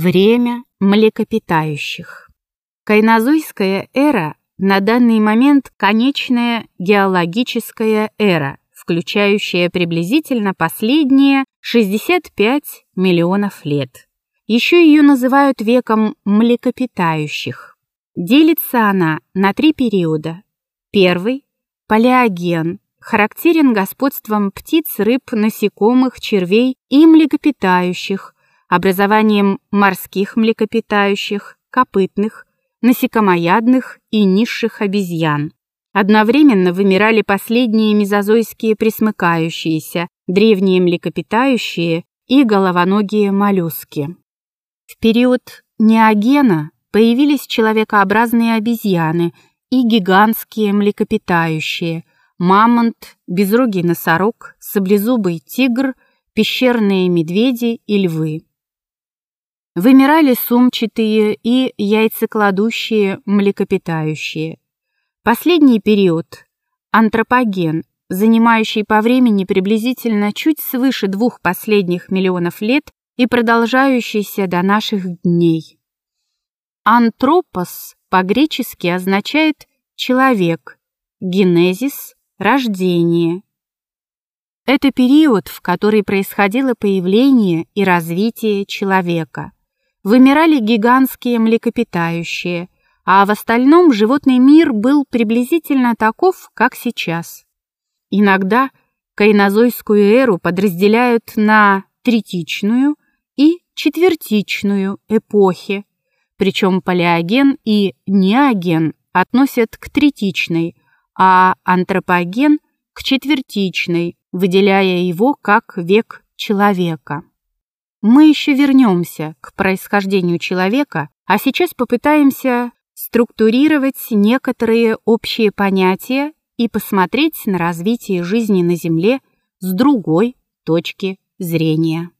Время млекопитающих. Кайнозойская эра на данный момент конечная геологическая эра, включающая приблизительно последние 65 миллионов лет. Еще ее называют веком млекопитающих. Делится она на три периода. Первый – палеоген, характерен господством птиц, рыб, насекомых, червей и млекопитающих, образованием морских млекопитающих, копытных, насекомоядных и низших обезьян. Одновременно вымирали последние мезозойские пресмыкающиеся, древние млекопитающие и головоногие моллюски. В период неогена появились человекообразные обезьяны и гигантские млекопитающие, мамонт, безрогий носорог, саблезубый тигр, пещерные медведи и львы. Вымирали сумчатые и яйцекладущие млекопитающие. Последний период – антропоген, занимающий по времени приблизительно чуть свыше двух последних миллионов лет и продолжающийся до наших дней. Антропос по-гречески означает «человек», генезис – «рождение». Это период, в который происходило появление и развитие человека – вымирали гигантские млекопитающие, а в остальном животный мир был приблизительно таков, как сейчас. Иногда кайнозойскую эру подразделяют на третичную и четвертичную эпохи, причем палеоген и неоген относят к третичной, а антропоген – к четвертичной, выделяя его как век человека. Мы еще вернемся к происхождению человека, а сейчас попытаемся структурировать некоторые общие понятия и посмотреть на развитие жизни на Земле с другой точки зрения.